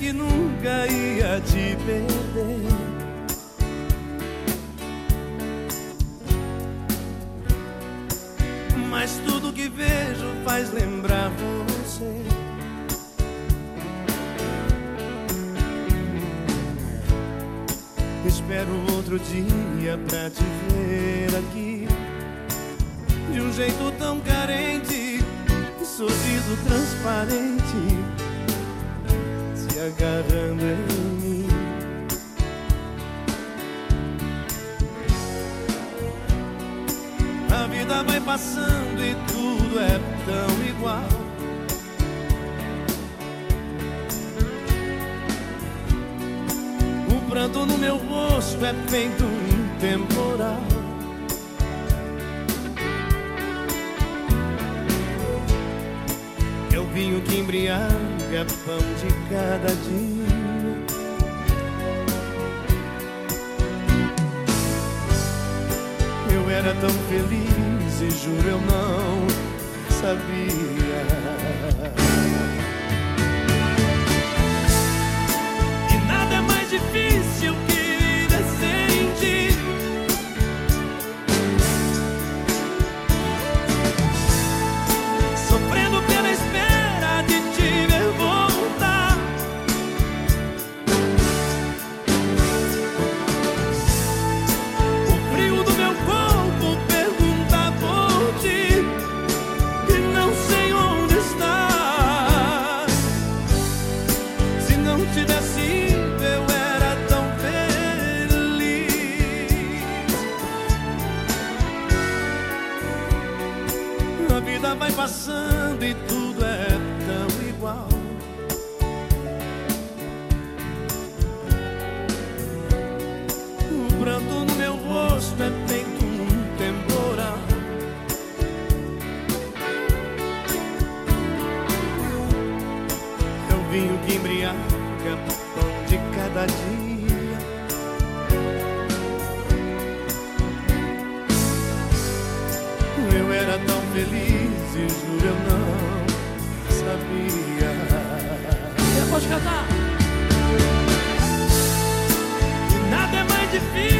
que nunca ia te perder. Mas tudo que vejo faz lembrar você. Espero outro dia pra te ver aqui De um jeito tão carente Sorriso transparente agarrando em mim A vida vai passando e tudo é tão igual pranto no meu rosto é feito um temporal. Vinho que embriaga pão de cada dia. Eu era tão feliz e juro eu não sabia. Vida vai passando e tudo é tão igual. O pranto no meu rosto é feito um temporal. É o vinho que embriaga pão de cada dia. Era tão feliz e juro eu não sabia. Você pode cantar. Nada é mais difícil.